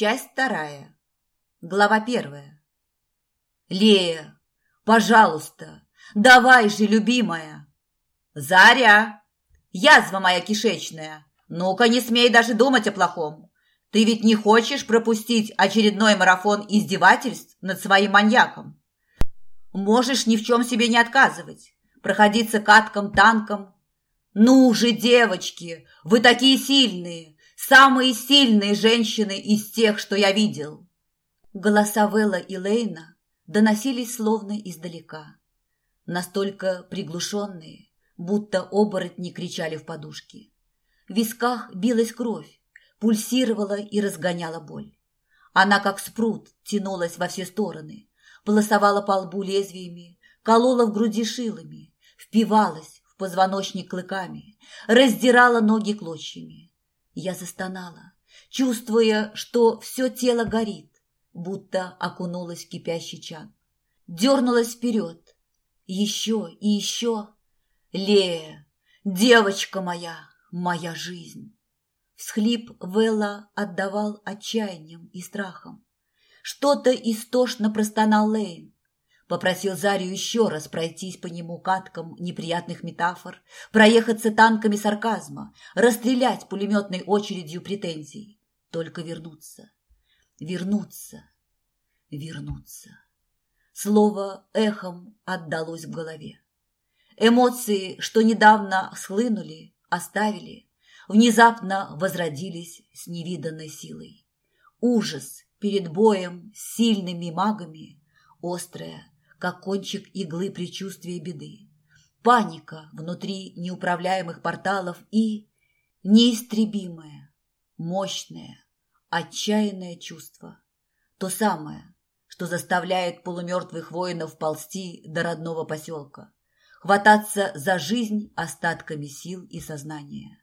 Часть вторая. Глава первая. Лея, пожалуйста, давай же, любимая. Заря, язва моя кишечная, ну-ка не смей даже думать о плохом. Ты ведь не хочешь пропустить очередной марафон издевательств над своим маньяком? Можешь ни в чем себе не отказывать, проходиться катком-танком. Ну же, девочки, вы такие сильные, самые сильные женщины из тех, что я видел. Голоса Вэлла и Лейна доносились словно издалека, настолько приглушенные, будто оборотни кричали в подушки. В висках билась кровь, пульсировала и разгоняла боль. Она, как спрут, тянулась во все стороны, полосовала по лбу лезвиями, колола в груди шилами, впивалась в позвоночник клыками, раздирала ноги клочьями. Я застонала, чувствуя, что все тело горит, будто окунулась в кипящий чан. Дернулась вперед. Еще и еще. Лея, девочка моя, моя жизнь. Всхлип Велла отдавал отчаянием и страхом. Что-то истошно простонал Лейн. Попросил Зарию еще раз пройтись по нему каткам неприятных метафор, проехаться танками сарказма, расстрелять пулеметной очередью претензий. Только вернуться. Вернуться. Вернуться. Слово эхом отдалось в голове. Эмоции, что недавно схлынули, оставили, внезапно возродились с невиданной силой. Ужас перед боем с сильными магами, острая, как кончик иглы предчувствия беды, паника внутри неуправляемых порталов и неистребимое, мощное, отчаянное чувство. То самое, что заставляет полумертвых воинов ползти до родного поселка хвататься за жизнь остатками сил и сознания.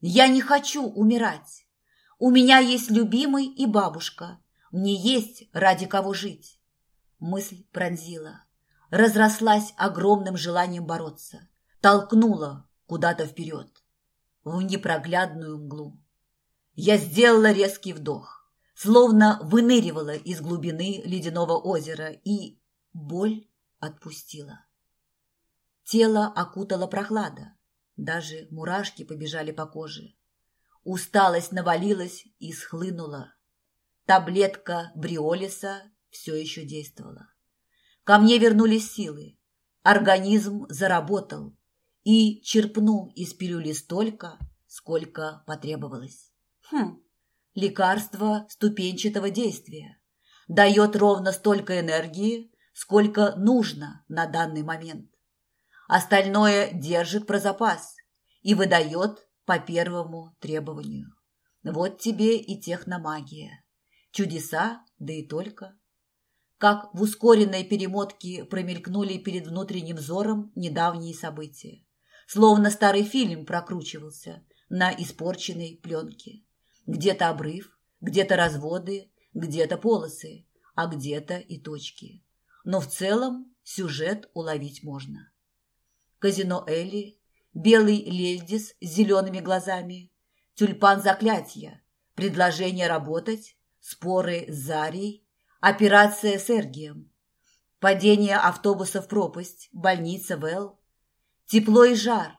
Я не хочу умирать. У меня есть любимый и бабушка. Мне есть ради кого жить. Мысль пронзила, разрослась огромным желанием бороться, толкнула куда-то вперед, в непроглядную мглу. Я сделала резкий вдох, словно выныривала из глубины ледяного озера, и боль отпустила. Тело окутала прохлада. Даже мурашки побежали по коже. Усталость навалилась и схлынула. Таблетка бриолиса все еще действовала. Ко мне вернулись силы. Организм заработал и черпнул из пилюли столько, сколько потребовалось. Хм, лекарство ступенчатого действия. Дает ровно столько энергии, сколько нужно на данный момент. Остальное держит про запас и выдает по первому требованию. Вот тебе и техномагия. Чудеса, да и только. Как в ускоренной перемотке промелькнули перед внутренним взором недавние события. Словно старый фильм прокручивался на испорченной пленке. Где-то обрыв, где-то разводы, где-то полосы, а где-то и точки. Но в целом сюжет уловить можно казино Элли, белый лельдис с зелеными глазами, тюльпан заклятия, предложение работать, споры с Зарией, операция с Эргием, падение автобуса в пропасть, больница Вэл, тепло и жар,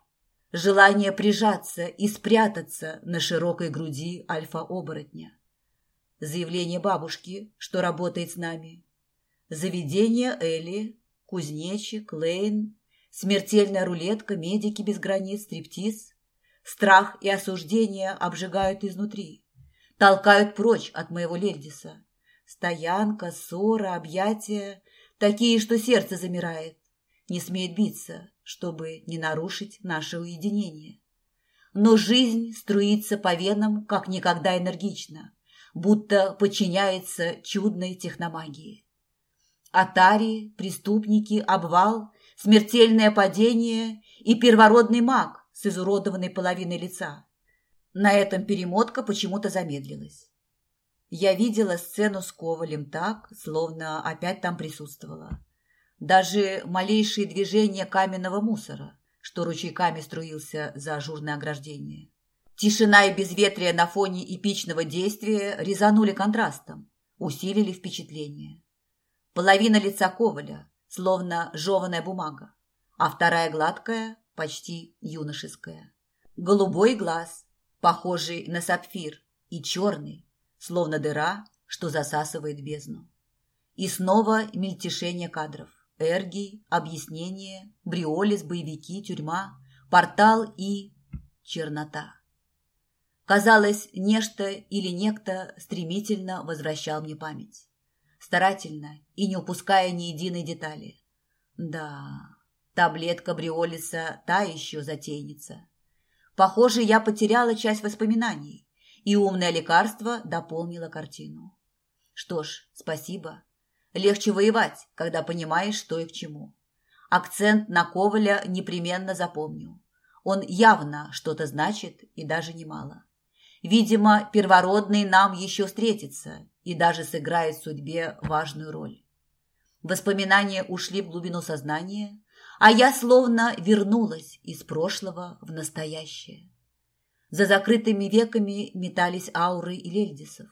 желание прижаться и спрятаться на широкой груди альфа-оборотня, заявление бабушки, что работает с нами, заведение Элли, кузнечик, Лейн, Смертельная рулетка, медики без границ, стриптиз. Страх и осуждение обжигают изнутри. Толкают прочь от моего Лельдиса. Стоянка, ссора, объятия. Такие, что сердце замирает. Не смеет биться, чтобы не нарушить наше уединение. Но жизнь струится по венам, как никогда энергично, будто подчиняется чудной техномагии. Атари, преступники, обвал смертельное падение и первородный маг с изуродованной половиной лица. На этом перемотка почему-то замедлилась. Я видела сцену с Ковалем так, словно опять там присутствовала. Даже малейшие движения каменного мусора, что ручейками струился за ажурное ограждение. Тишина и безветрие на фоне эпичного действия резанули контрастом, усилили впечатление. Половина лица Коваля, словно жеваная бумага, а вторая гладкая, почти юношеская. Голубой глаз, похожий на сапфир, и черный, словно дыра, что засасывает бездну. И снова мельтешение кадров. Эргий, объяснение, бриолис, боевики, тюрьма, портал и чернота. Казалось, нечто или некто стремительно возвращал мне память. Старательно и не упуская ни единой детали. Да, таблетка Бриолиса та еще затейница. Похоже, я потеряла часть воспоминаний, и умное лекарство дополнило картину. Что ж, спасибо. Легче воевать, когда понимаешь, что и к чему. Акцент на Коваля непременно запомню. Он явно что-то значит и даже немало. Видимо, первородный нам еще встретится и даже сыграет в судьбе важную роль. Воспоминания ушли в глубину сознания, а я словно вернулась из прошлого в настоящее. За закрытыми веками метались ауры и лельдисов.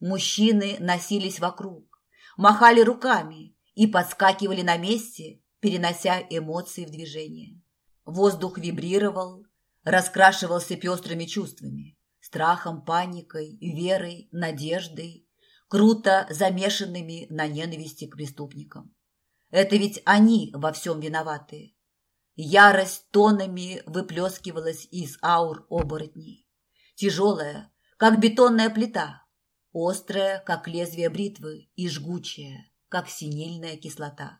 Мужчины носились вокруг, махали руками и подскакивали на месте, перенося эмоции в движение. Воздух вибрировал, раскрашивался пестрыми чувствами страхом, паникой, верой, надеждой, круто замешанными на ненависти к преступникам. Это ведь они во всем виноваты. Ярость тонами выплескивалась из аур оборотней. Тяжелая, как бетонная плита, острая, как лезвие бритвы, и жгучая, как синильная кислота.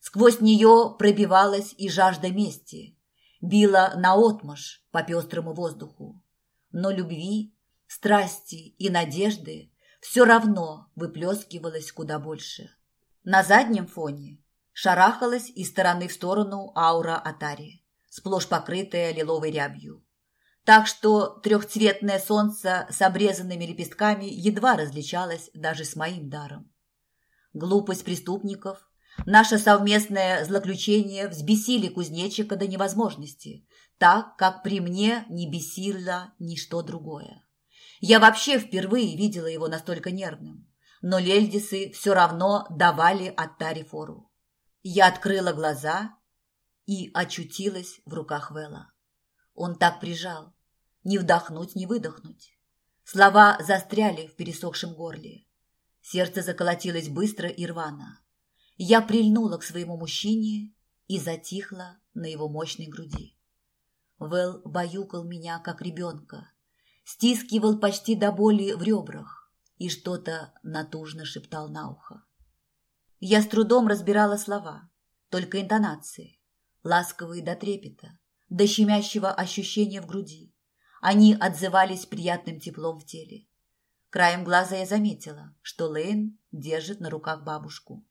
Сквозь нее пробивалась и жажда мести, била наотмашь по пестрому воздуху но любви, страсти и надежды все равно выплескивалось куда больше. На заднем фоне шарахалась из стороны в сторону аура Атари, сплошь покрытая лиловой рябью. Так что трехцветное солнце с обрезанными лепестками едва различалось даже с моим даром. Глупость преступников, наше совместное злоключение взбесили кузнечика до невозможности, так, как при мне не бесило ничто другое. Я вообще впервые видела его настолько нервным, но лельдисы все равно давали Аттаре фору. Я открыла глаза и очутилась в руках Вела. Он так прижал, не вдохнуть, не выдохнуть. Слова застряли в пересохшем горле. Сердце заколотилось быстро и рвано. Я прильнула к своему мужчине и затихла на его мощной груди. Вэл баюкал меня, как ребенка, стискивал почти до боли в ребрах и что-то натужно шептал на ухо. Я с трудом разбирала слова, только интонации, ласковые до трепета, до щемящего ощущения в груди. Они отзывались приятным теплом в теле. Краем глаза я заметила, что Лейн держит на руках бабушку.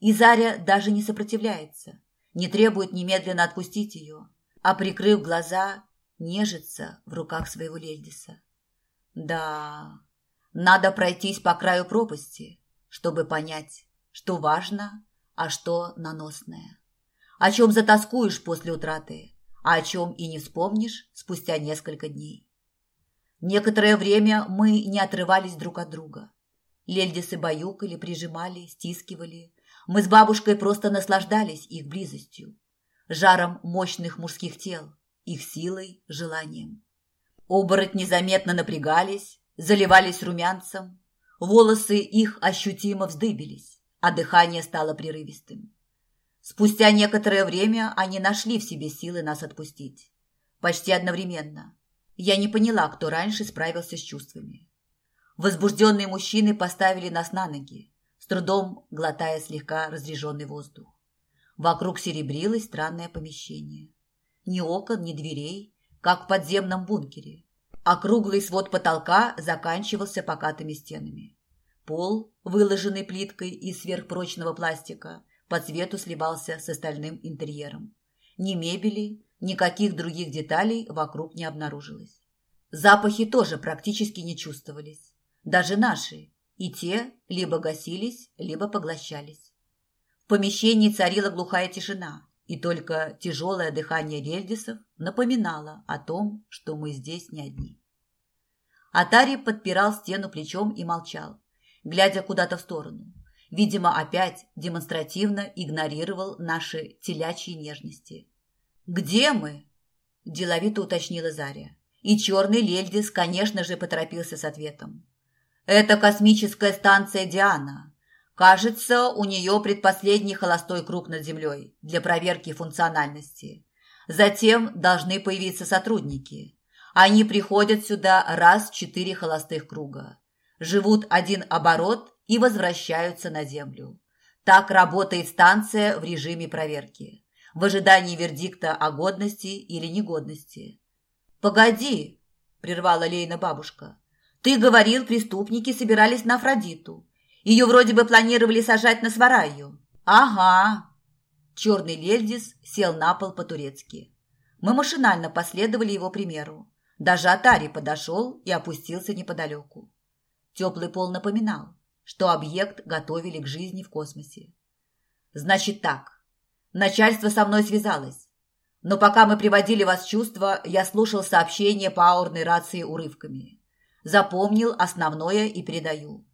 И Заря даже не сопротивляется, не требует немедленно отпустить ее, а, прикрыв глаза, нежится в руках своего Лельдиса. Да, надо пройтись по краю пропасти, чтобы понять, что важно, а что наносное. О чем затаскуешь после утраты, а о чем и не вспомнишь спустя несколько дней. Некоторое время мы не отрывались друг от друга. Лельдисы баюкали, прижимали, стискивали. Мы с бабушкой просто наслаждались их близостью жаром мощных мужских тел, их силой, желанием. Оборотни заметно напрягались, заливались румянцем, волосы их ощутимо вздыбились, а дыхание стало прерывистым. Спустя некоторое время они нашли в себе силы нас отпустить. Почти одновременно. Я не поняла, кто раньше справился с чувствами. Возбужденные мужчины поставили нас на ноги, с трудом глотая слегка разреженный воздух. Вокруг серебрилось странное помещение. Ни окон, ни дверей, как в подземном бункере. Округлый свод потолка заканчивался покатыми стенами. Пол, выложенный плиткой из сверхпрочного пластика, по цвету сливался с остальным интерьером. Ни мебели, никаких других деталей вокруг не обнаружилось. Запахи тоже практически не чувствовались. Даже наши. И те либо гасились, либо поглощались. В помещении царила глухая тишина, и только тяжелое дыхание рельдисов напоминало о том, что мы здесь не одни. Атари подпирал стену плечом и молчал, глядя куда-то в сторону. Видимо, опять демонстративно игнорировал наши телячьи нежности. «Где мы?» – деловито уточнила Заря. И черный Лельдис, конечно же, поторопился с ответом. «Это космическая станция «Диана». Кажется, у нее предпоследний холостой круг над Землей для проверки функциональности. Затем должны появиться сотрудники. Они приходят сюда раз в четыре холостых круга. Живут один оборот и возвращаются на Землю. Так работает станция в режиме проверки, в ожидании вердикта о годности или негодности. «Погоди!» – прервала Лейна бабушка. «Ты говорил, преступники собирались на Афродиту. Ее вроде бы планировали сажать на свараю». «Ага!» Черный Лельдис сел на пол по-турецки. Мы машинально последовали его примеру. Даже Атари подошел и опустился неподалеку. Теплый пол напоминал, что объект готовили к жизни в космосе. «Значит так. Начальство со мной связалось. Но пока мы приводили вас в чувство, я слушал сообщения по аурной рации урывками. Запомнил основное и передаю.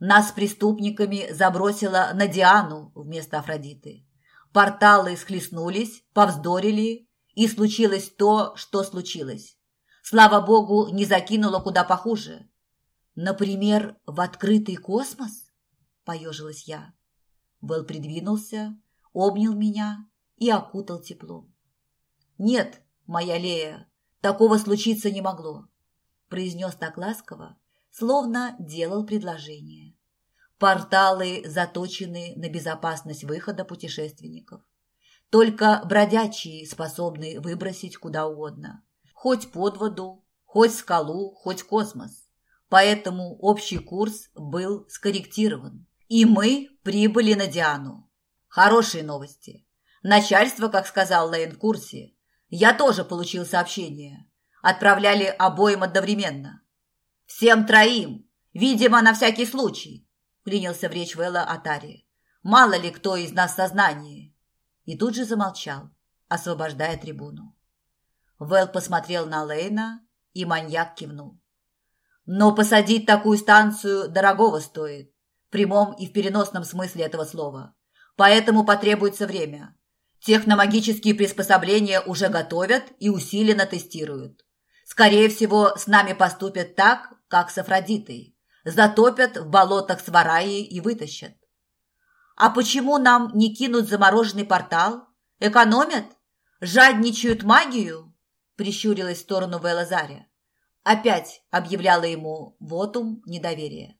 Нас преступниками забросило на Диану вместо Афродиты. Порталы схлестнулись, повздорили, и случилось то, что случилось. Слава богу, не закинуло куда похуже. Например, в открытый космос? Поежилась я. Вэл придвинулся, обнял меня и окутал теплом. «Нет, моя Лея, такого случиться не могло», произнес так ласково, словно делал предложение. Порталы заточены на безопасность выхода путешественников. Только бродячие способны выбросить куда угодно. Хоть под воду, хоть скалу, хоть космос. Поэтому общий курс был скорректирован. И мы прибыли на Диану. Хорошие новости. Начальство, как сказал Лейн в курсе, я тоже получил сообщение. Отправляли обоим одновременно. Всем троим. Видимо, на всякий случай. Принялся в речь Вэлла Атари. Мало ли кто из нас в сознании. И тут же замолчал, освобождая трибуну. Вэл посмотрел на Лейна, и маньяк кивнул. Но посадить такую станцию дорогого стоит, в прямом и в переносном смысле этого слова. Поэтому потребуется время. Техномагические приспособления уже готовят и усиленно тестируют. Скорее всего, с нами поступят так, как с Афродитой. Затопят в болотах Свараи и вытащат. А почему нам не кинут замороженный портал? Экономят? Жадничают магию? Прищурилась в сторону Велазаря. Опять объявляла ему вотум недоверия.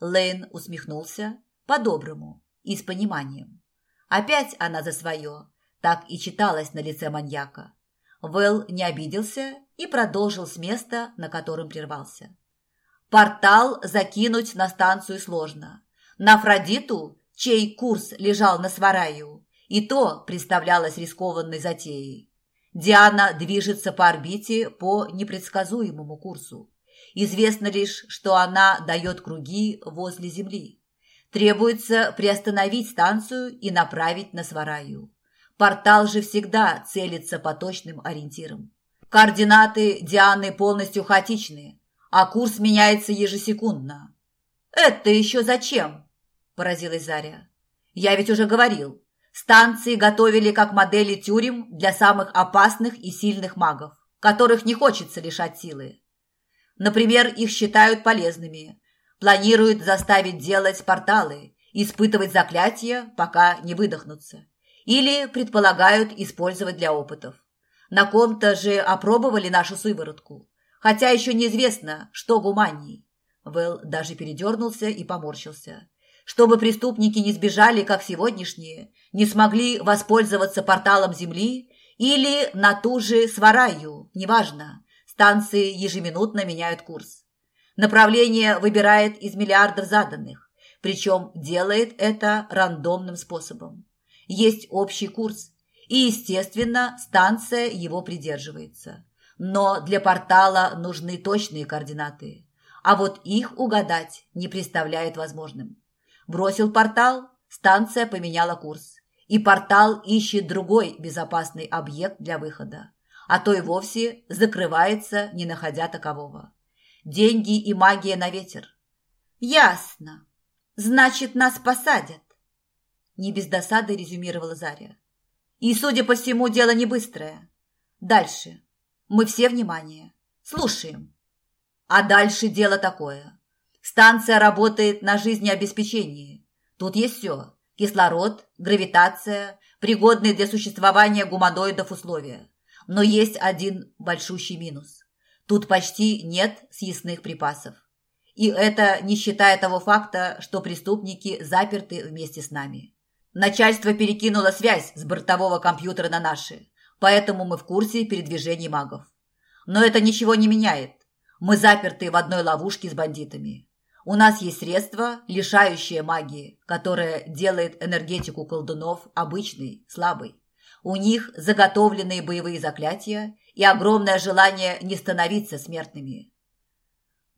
Лейн усмехнулся по-доброму и с пониманием. Опять она за свое, так и читалось на лице маньяка. Вэл не обиделся и продолжил с места, на котором прервался. Портал закинуть на станцию сложно. На Афродиту, чей курс лежал на Свараю, и то представлялось рискованной затеей. Диана движется по орбите по непредсказуемому курсу. Известно лишь, что она дает круги возле Земли. Требуется приостановить станцию и направить на Свараю. Портал же всегда целится по точным ориентирам. Координаты Дианы полностью хаотичны, а курс меняется ежесекундно. «Это еще зачем?» – поразилась Заря. «Я ведь уже говорил, станции готовили как модели тюрем для самых опасных и сильных магов, которых не хочется лишать силы. Например, их считают полезными, планируют заставить делать порталы, испытывать заклятия, пока не выдохнутся или предполагают использовать для опытов. На ком-то же опробовали нашу сыворотку, хотя еще неизвестно, что гуманней. Вэл даже передернулся и поморщился. Чтобы преступники не сбежали, как сегодняшние, не смогли воспользоваться порталом Земли или на ту же Свараю, неважно, станции ежеминутно меняют курс. Направление выбирает из миллиардов заданных, причем делает это рандомным способом. Есть общий курс, и, естественно, станция его придерживается. Но для портала нужны точные координаты, а вот их угадать не представляет возможным. Бросил портал, станция поменяла курс, и портал ищет другой безопасный объект для выхода, а то и вовсе закрывается, не находя такового. Деньги и магия на ветер. Ясно. Значит, нас посадят. Не без досады резюмировала Заря. И, судя по всему, дело не быстрое. Дальше. Мы все внимание. Слушаем. А дальше дело такое. Станция работает на жизнеобеспечении. Тут есть все. Кислород, гравитация, пригодные для существования гуманоидов условия. Но есть один большущий минус. Тут почти нет съестных припасов. И это не считая того факта, что преступники заперты вместе с нами. Начальство перекинуло связь с бортового компьютера на наши, поэтому мы в курсе передвижений магов. Но это ничего не меняет. Мы заперты в одной ловушке с бандитами. У нас есть средство, лишающее магии, которое делает энергетику колдунов обычной, слабой. У них заготовленные боевые заклятия и огромное желание не становиться смертными.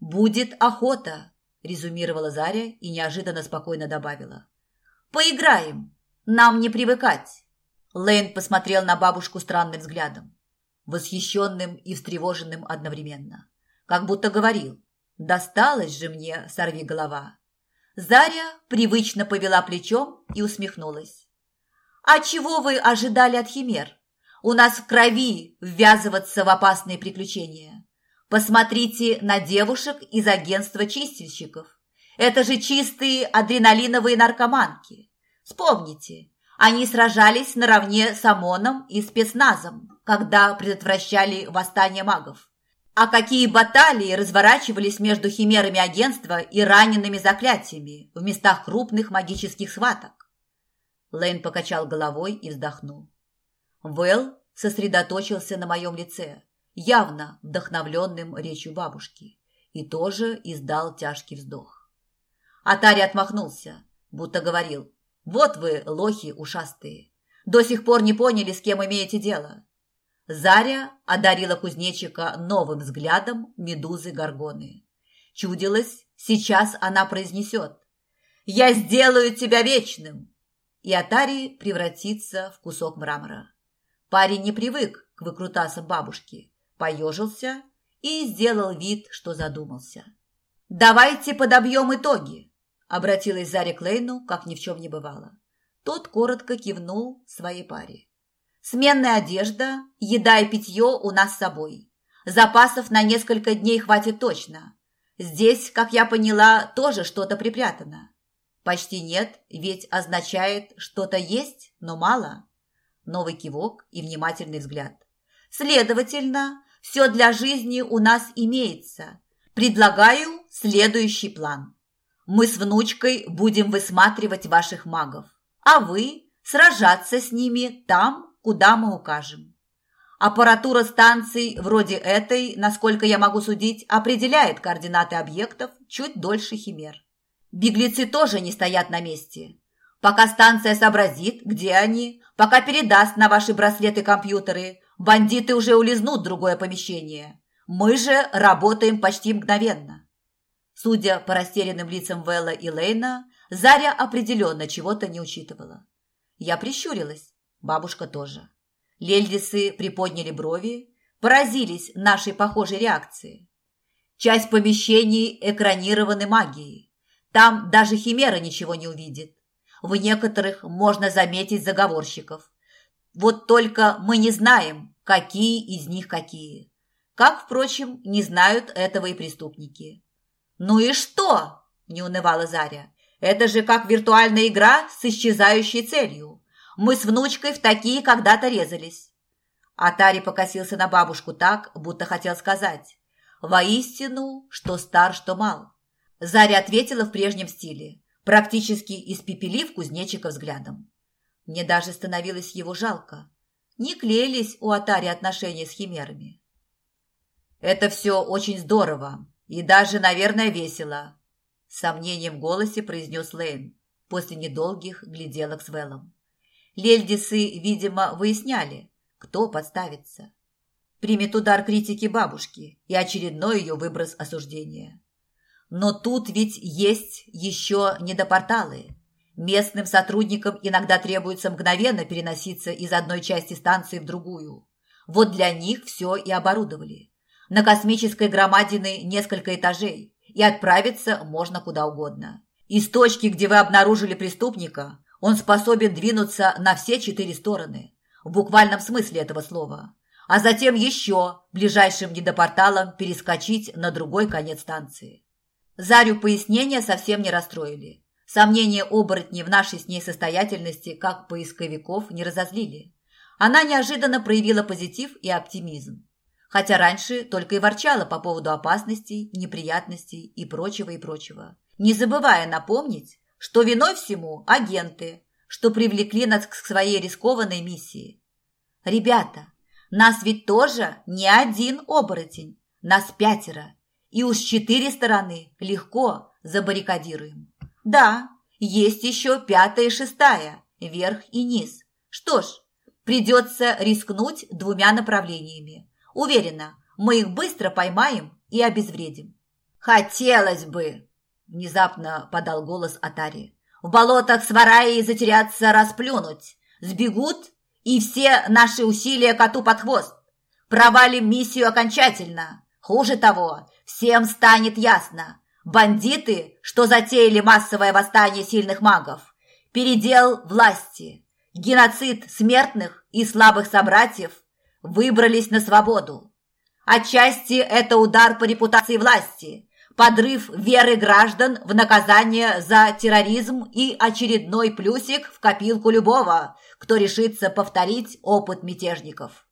«Будет охота», – резюмировала Заря и неожиданно спокойно добавила. «Поиграем. Нам не привыкать». Лейн посмотрел на бабушку странным взглядом, восхищенным и встревоженным одновременно. Как будто говорил, «Досталось же мне, сорви голова». Заря привычно повела плечом и усмехнулась. «А чего вы ожидали от химер? У нас в крови ввязываться в опасные приключения. Посмотрите на девушек из агентства чистильщиков. Это же чистые адреналиновые наркоманки. Вспомните, они сражались наравне с ОМОНом и спецназом, когда предотвращали восстание магов. А какие баталии разворачивались между химерами агентства и ранеными заклятиями в местах крупных магических схваток? Лейн покачал головой и вздохнул. Вэл сосредоточился на моем лице, явно вдохновленным речью бабушки, и тоже издал тяжкий вздох. Атари отмахнулся, будто говорил, «Вот вы, лохи ушастые, до сих пор не поняли, с кем имеете дело». Заря одарила кузнечика новым взглядом медузы Горгоны. Чудилось, сейчас она произнесет «Я сделаю тебя вечным!» и Атари превратится в кусок мрамора. Парень не привык к выкрутасам бабушки, поежился и сделал вид, что задумался. «Давайте подобьем итоги», – обратилась Заря к Лейну, как ни в чем не бывало. Тот коротко кивнул своей паре. «Сменная одежда, еда и питье у нас с собой. Запасов на несколько дней хватит точно. Здесь, как я поняла, тоже что-то припрятано. Почти нет, ведь означает что-то есть, но мало. Новый кивок и внимательный взгляд. Следовательно, все для жизни у нас имеется. Предлагаю следующий план. Мы с внучкой будем высматривать ваших магов, а вы сражаться с ними там, куда мы укажем. Аппаратура станций вроде этой, насколько я могу судить, определяет координаты объектов чуть дольше химер. Беглецы тоже не стоят на месте. Пока станция сообразит, где они, пока передаст на ваши браслеты компьютеры, бандиты уже улизнут в другое помещение. Мы же работаем почти мгновенно. Судя по растерянным лицам Вэлла и Лейна, Заря определенно чего-то не учитывала. Я прищурилась, бабушка тоже. Лельдисы приподняли брови, поразились нашей похожей реакции. Часть помещений экранированы магией. Там даже Химера ничего не увидит. В некоторых можно заметить заговорщиков. Вот только мы не знаем, какие из них какие. Как, впрочем, не знают этого и преступники. «Ну и что?» – не унывала Заря. «Это же как виртуальная игра с исчезающей целью. Мы с внучкой в такие когда-то резались». Атари покосился на бабушку так, будто хотел сказать. «Воистину, что стар, что мал». Заря ответила в прежнем стиле практически испепелив кузнечика взглядом. Мне даже становилось его жалко. Не клеились у Атари отношения с химерами. «Это все очень здорово и даже, наверное, весело», с сомнением в голосе произнес Лейн после недолгих гляделок с Вэллом. Лельдисы, видимо, выясняли, кто подставится. Примет удар критики бабушки и очередной ее выброс осуждения. Но тут ведь есть еще недопорталы. Местным сотрудникам иногда требуется мгновенно переноситься из одной части станции в другую. Вот для них все и оборудовали. На космической громадины несколько этажей, и отправиться можно куда угодно. Из точки, где вы обнаружили преступника, он способен двинуться на все четыре стороны, в буквальном смысле этого слова, а затем еще ближайшим недопорталом перескочить на другой конец станции. Зарю пояснения совсем не расстроили. Сомнения оборотни в нашей с ней состоятельности, как поисковиков, не разозлили. Она неожиданно проявила позитив и оптимизм. Хотя раньше только и ворчала по поводу опасностей, неприятностей и прочего и прочего. Не забывая напомнить, что виной всему агенты, что привлекли нас к своей рискованной миссии. Ребята, нас ведь тоже не один оборотень, нас пятеро, и уж четыре стороны легко забаррикадируем. Да, есть еще пятая и шестая, верх и низ. Что ж, придется рискнуть двумя направлениями. Уверена, мы их быстро поймаем и обезвредим. Хотелось бы, внезапно подал голос Атари. В болотах свараи затеряться, расплюнуть. Сбегут, и все наши усилия коту под хвост. Провалим миссию окончательно. Хуже того, всем станет ясно. Бандиты, что затеяли массовое восстание сильных магов, передел власти, геноцид смертных и слабых собратьев выбрались на свободу. Отчасти это удар по репутации власти, подрыв веры граждан в наказание за терроризм и очередной плюсик в копилку любого, кто решится повторить опыт мятежников.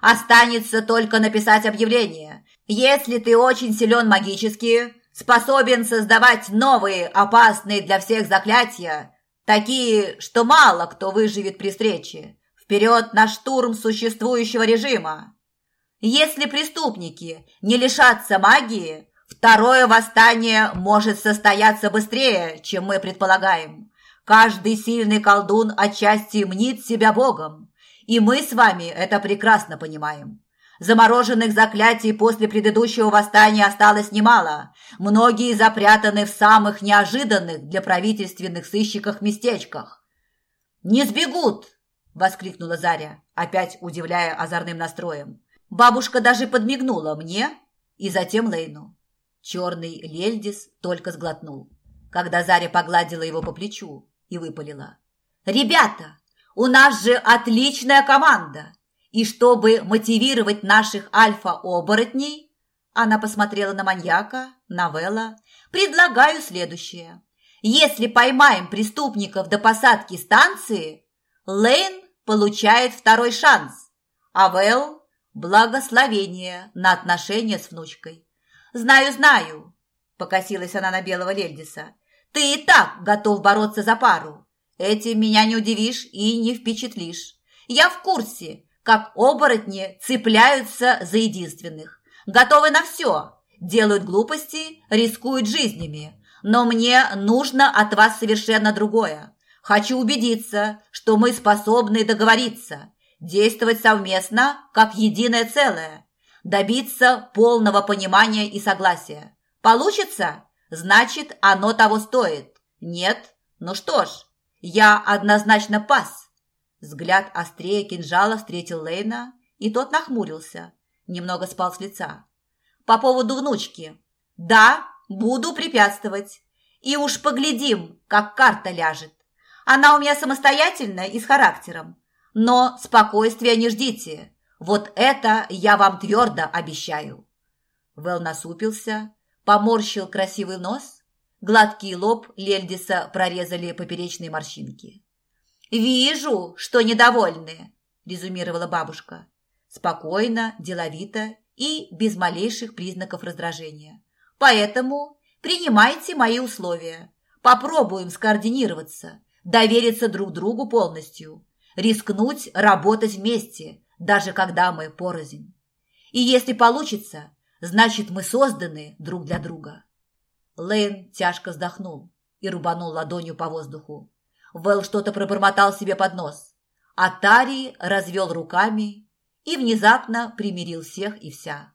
Останется только написать объявление. Если ты очень силен магически, способен создавать новые опасные для всех заклятия, такие, что мало кто выживет при встрече. Вперед на штурм существующего режима! Если преступники не лишатся магии, второе восстание может состояться быстрее, чем мы предполагаем. Каждый сильный колдун отчасти мнит себя богом, и мы с вами это прекрасно понимаем. Замороженных заклятий после предыдущего восстания осталось немало. Многие запрятаны в самых неожиданных для правительственных сыщиках местечках. «Не сбегут!» – воскликнула Заря, опять удивляя озорным настроем. Бабушка даже подмигнула мне и затем Лейну. Черный Лельдис только сглотнул, когда Заря погладила его по плечу и выпалила. «Ребята, у нас же отличная команда! И чтобы мотивировать наших альфа-оборотней, она посмотрела на маньяка, на Вэлла, предлагаю следующее. Если поймаем преступников до посадки станции, Лейн получает второй шанс, а Вэл – благословение на отношения с внучкой. «Знаю, знаю», – покосилась она на белого Лельдиса. «Ты и так готов бороться за пару. Этим меня не удивишь и не впечатлишь. Я в курсе, как оборотни цепляются за единственных. Готовы на все, делают глупости, рискуют жизнями. Но мне нужно от вас совершенно другое. Хочу убедиться, что мы способны договориться, действовать совместно, как единое целое, добиться полного понимания и согласия. Получится? Значит, оно того стоит. Нет? Ну что ж, я однозначно пас. Взгляд острее кинжала встретил Лейна, и тот нахмурился, немного спал с лица. «По поводу внучки. Да, буду препятствовать. И уж поглядим, как карта ляжет. Она у меня самостоятельная и с характером. Но спокойствия не ждите. Вот это я вам твердо обещаю». Вэл насупился, поморщил красивый нос. Гладкий лоб Лельдиса прорезали поперечные морщинки. «Вижу, что недовольны», – резюмировала бабушка. Спокойно, деловито и без малейших признаков раздражения. «Поэтому принимайте мои условия. Попробуем скоординироваться, довериться друг другу полностью, рискнуть работать вместе, даже когда мы порознь. И если получится, значит, мы созданы друг для друга». Лейн тяжко вздохнул и рубанул ладонью по воздуху. Вэл что-то пробормотал себе под нос. А Тари развел руками и внезапно примирил всех и вся.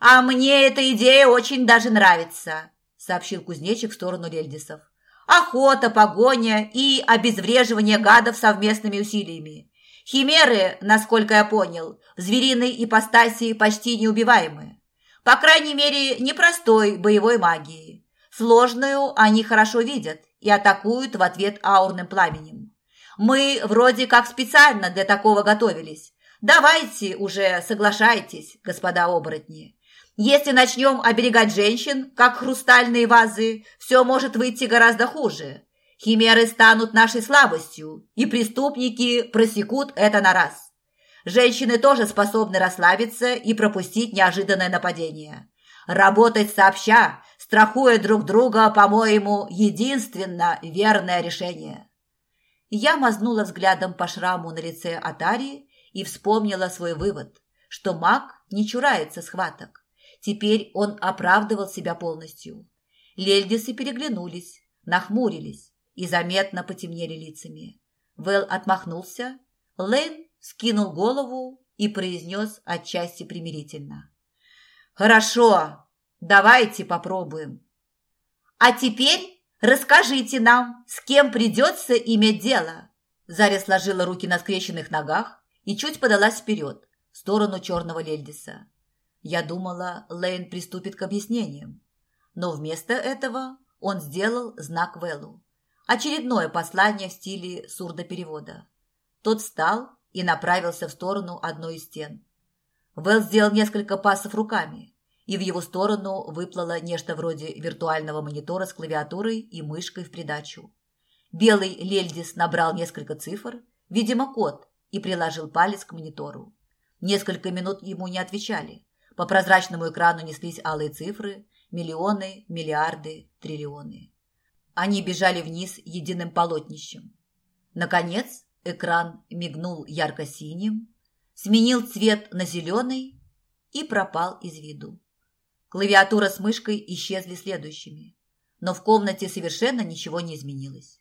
«А мне эта идея очень даже нравится», сообщил кузнечик в сторону Лельдисов. Охота, погоня и обезвреживание гадов совместными усилиями. Химеры, насколько я понял, в звериной ипостаси почти неубиваемы. По крайней мере, непростой боевой магии. Сложную они хорошо видят и атакуют в ответ аурным пламенем. Мы вроде как специально для такого готовились. Давайте уже соглашайтесь, господа оборотни. Если начнем оберегать женщин, как хрустальные вазы, все может выйти гораздо хуже. Химеры станут нашей слабостью, и преступники просекут это на раз. Женщины тоже способны расслабиться и пропустить неожиданное нападение. Работать сообща, страхуя друг друга, по-моему, единственно верное решение. Я мазнула взглядом по шраму на лице Атари и вспомнила свой вывод, что маг не чурается схваток. Теперь он оправдывал себя полностью. Лельдисы переглянулись, нахмурились и заметно потемнели лицами. Вэл отмахнулся, Лейн скинул голову и произнес отчасти примирительно. «Хорошо, давайте попробуем. А теперь расскажите нам, с кем придется иметь дело». Заря сложила руки на скрещенных ногах и чуть подалась вперед, в сторону черного Лельдиса. Я думала, Лейн приступит к объяснениям, но вместо этого он сделал знак Вэллу. Очередное послание в стиле сурдоперевода. Тот встал и направился в сторону одной из стен. Вэл сделал несколько пасов руками, и в его сторону выплыло нечто вроде виртуального монитора с клавиатурой и мышкой в придачу. Белый Лельдис набрал несколько цифр, видимо, код, и приложил палец к монитору. Несколько минут ему не отвечали. По прозрачному экрану неслись алые цифры, миллионы, миллиарды, триллионы. Они бежали вниз единым полотнищем. Наконец экран мигнул ярко-синим, сменил цвет на зеленый и пропал из виду. Клавиатура с мышкой исчезли следующими, но в комнате совершенно ничего не изменилось.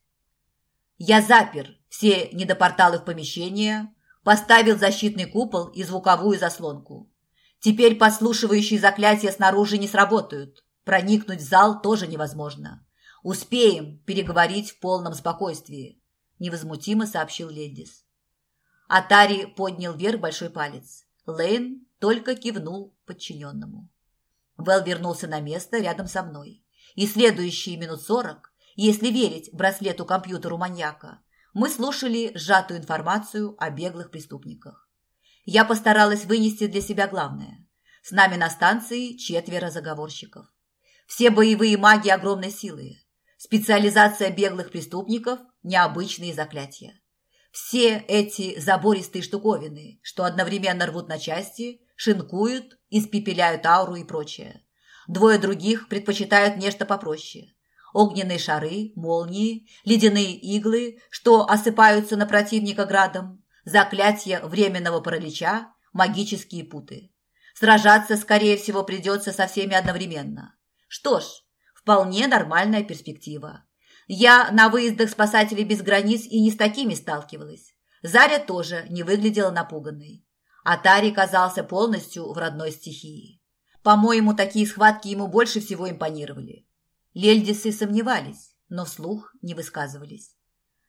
Я запер все недопорталы в помещение, поставил защитный купол и звуковую заслонку. Теперь подслушивающие заклятия снаружи не сработают, проникнуть в зал тоже невозможно. Успеем переговорить в полном спокойствии, невозмутимо сообщил Ледис. Атари поднял вверх большой палец. Лейн только кивнул подчиненному. Вэл вернулся на место рядом со мной. И следующие минут сорок, если верить браслету-компьютеру маньяка, мы слушали сжатую информацию о беглых преступниках. Я постаралась вынести для себя главное. С нами на станции четверо заговорщиков. Все боевые маги огромной силы. Специализация беглых преступников – необычные заклятия. Все эти забористые штуковины, что одновременно рвут на части, шинкуют, испепеляют ауру и прочее. Двое других предпочитают нечто попроще. Огненные шары, молнии, ледяные иглы, что осыпаются на противника градом, заклятия временного паралича, магические путы. Сражаться, скорее всего, придется со всеми одновременно. Что ж, Вполне нормальная перспектива. Я на выездах спасателей без границ и не с такими сталкивалась. Заря тоже не выглядела напуганной. Атари казался полностью в родной стихии. По-моему, такие схватки ему больше всего импонировали. Лельдисы сомневались, но вслух не высказывались.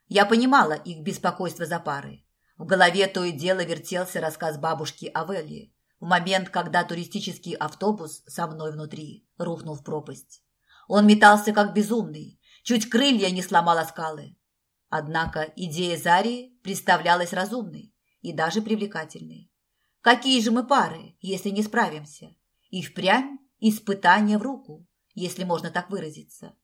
Я понимала их беспокойство за пары. В голове то и дело вертелся рассказ бабушки Авелли в момент, когда туристический автобус со мной внутри рухнул в пропасть. Он метался как безумный, чуть крылья не сломал скалы. Однако идея Зарии представлялась разумной и даже привлекательной. Какие же мы пары, если не справимся? И впрямь испытание в руку, если можно так выразиться.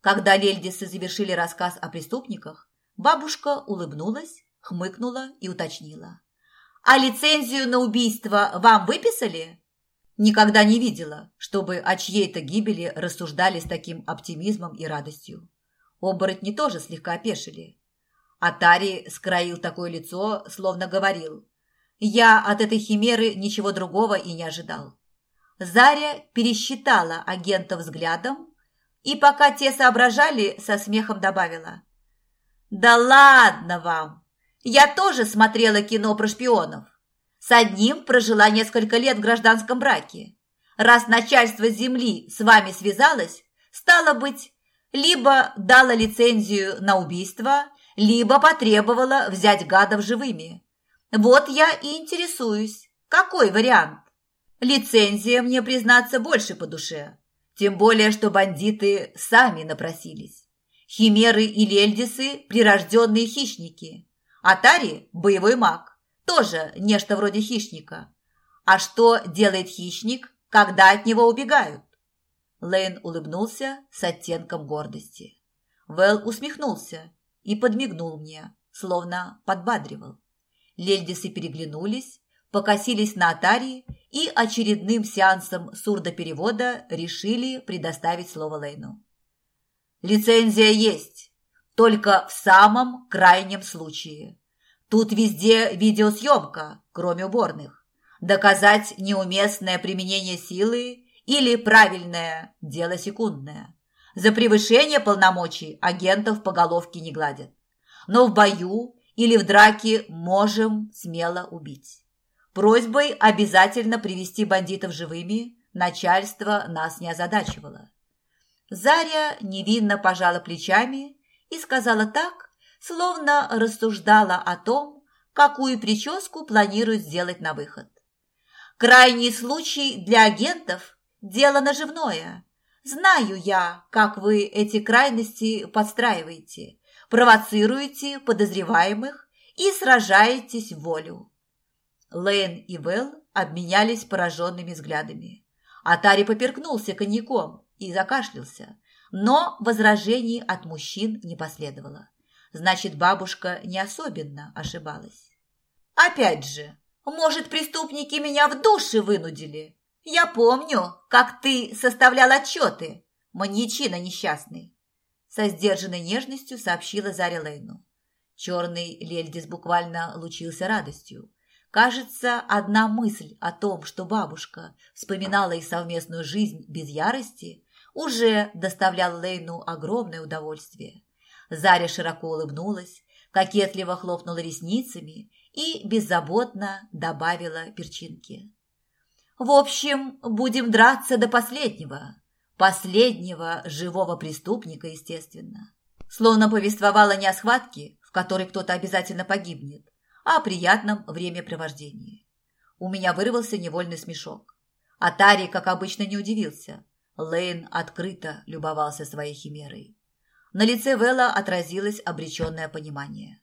Когда Лельдисы завершили рассказ о преступниках, бабушка улыбнулась, хмыкнула и уточнила. «А лицензию на убийство вам выписали?» Никогда не видела, чтобы о чьей-то гибели рассуждали с таким оптимизмом и радостью. Оборотни тоже слегка опешили. Атари скроил такое лицо, словно говорил. Я от этой химеры ничего другого и не ожидал. Заря пересчитала агента взглядом и, пока те соображали, со смехом добавила. «Да ладно вам! Я тоже смотрела кино про шпионов. С одним прожила несколько лет в гражданском браке. Раз начальство земли с вами связалось, стало быть, Либо дала лицензию на убийство, либо потребовала взять гадов живыми. Вот я и интересуюсь, какой вариант? Лицензия мне, признаться, больше по душе. Тем более, что бандиты сами напросились. Химеры и лельдисы – прирожденные хищники. Атари – боевой маг, тоже нечто вроде хищника. А что делает хищник, когда от него убегают? Лейн улыбнулся с оттенком гордости. Вэл усмехнулся и подмигнул мне, словно подбадривал. Лельдисы переглянулись, покосились на Атари и очередным сеансом сурдоперевода решили предоставить слово Лейну. «Лицензия есть, только в самом крайнем случае. Тут везде видеосъемка, кроме уборных. Доказать неуместное применение силы или правильное – дело секундное. За превышение полномочий агентов по головке не гладят. Но в бою или в драке можем смело убить. Просьбой обязательно привести бандитов живыми начальство нас не озадачивало. Заря невинно пожала плечами и сказала так, словно рассуждала о том, какую прическу планирует сделать на выход. Крайний случай для агентов Дело наживное. Знаю я, как вы эти крайности подстраиваете, провоцируете подозреваемых и сражаетесь в волю. Лейн и Вэл обменялись пораженными взглядами. Атари поперкнулся коньяком и закашлялся, но возражений от мужчин не последовало. Значит, бабушка не особенно ошибалась. «Опять же, может, преступники меня в душе вынудили?» «Я помню, как ты составлял отчеты, маньячина несчастный!» Со сдержанной нежностью сообщила Заря Лейну. Черный Лельдис буквально лучился радостью. Кажется, одна мысль о том, что бабушка вспоминала их совместную жизнь без ярости, уже доставляла Лейну огромное удовольствие. Заря широко улыбнулась, кокетливо хлопнула ресницами и беззаботно добавила перчинки. В общем, будем драться до последнего. Последнего живого преступника, естественно. Словно повествовала не о схватке, в которой кто-то обязательно погибнет, а о приятном времяпровождении. У меня вырвался невольный смешок. Атари, как обычно, не удивился. Лейн открыто любовался своей химерой. На лице Вэлла отразилось обреченное понимание.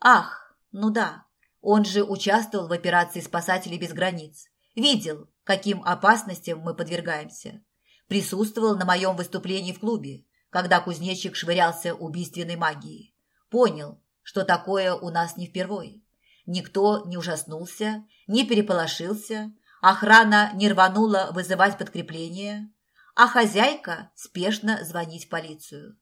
«Ах, ну да, он же участвовал в операции спасателей без границ Видел, каким опасностям мы подвергаемся. Присутствовал на моем выступлении в клубе, когда кузнечик швырялся убийственной магией. Понял, что такое у нас не впервой. Никто не ужаснулся, не переполошился, охрана не рванула вызывать подкрепление, а хозяйка спешно звонить в полицию.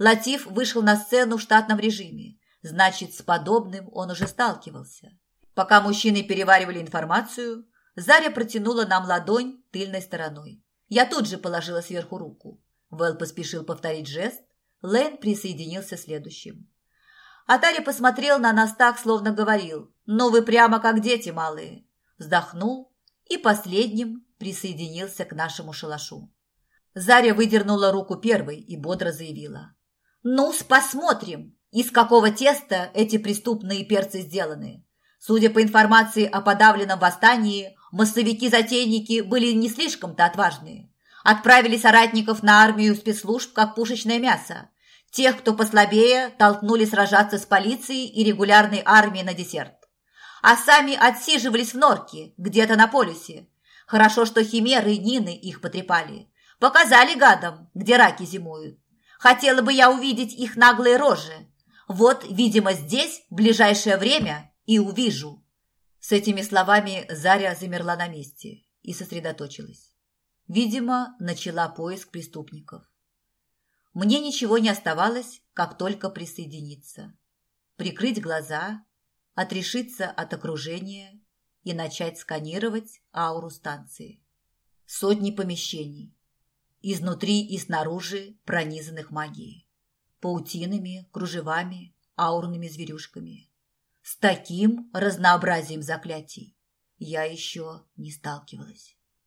Латиф вышел на сцену в штатном режиме, значит, с подобным он уже сталкивался. Пока мужчины переваривали информацию, Заря протянула нам ладонь тыльной стороной. Я тут же положила сверху руку. Вэл поспешил повторить жест. Лэн присоединился следующим. Атари посмотрел на нас так, словно говорил, «Ну вы прямо как дети малые». Вздохнул и последним присоединился к нашему шалашу. Заря выдернула руку первой и бодро заявила. Ну посмотрим, из какого теста эти преступные перцы сделаны. Судя по информации о подавленном восстании, Массовики-затейники были не слишком-то отважные. Отправили соратников на армию спецслужб, как пушечное мясо. Тех, кто послабее, толкнули сражаться с полицией и регулярной армией на десерт. А сами отсиживались в норке, где-то на полюсе. Хорошо, что химеры и Нины их потрепали. Показали гадам, где раки зимуют. Хотела бы я увидеть их наглые рожи. Вот, видимо, здесь в ближайшее время и увижу. С этими словами Заря замерла на месте и сосредоточилась. Видимо, начала поиск преступников. Мне ничего не оставалось, как только присоединиться. Прикрыть глаза, отрешиться от окружения и начать сканировать ауру станции. Сотни помещений, изнутри и снаружи пронизанных магией, паутинами, кружевами, аурными зверюшками – с таким разнообразием заклятий я еще не сталкивалась.